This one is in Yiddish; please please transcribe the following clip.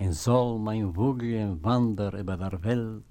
in soll mein Wugel wander über der Welt,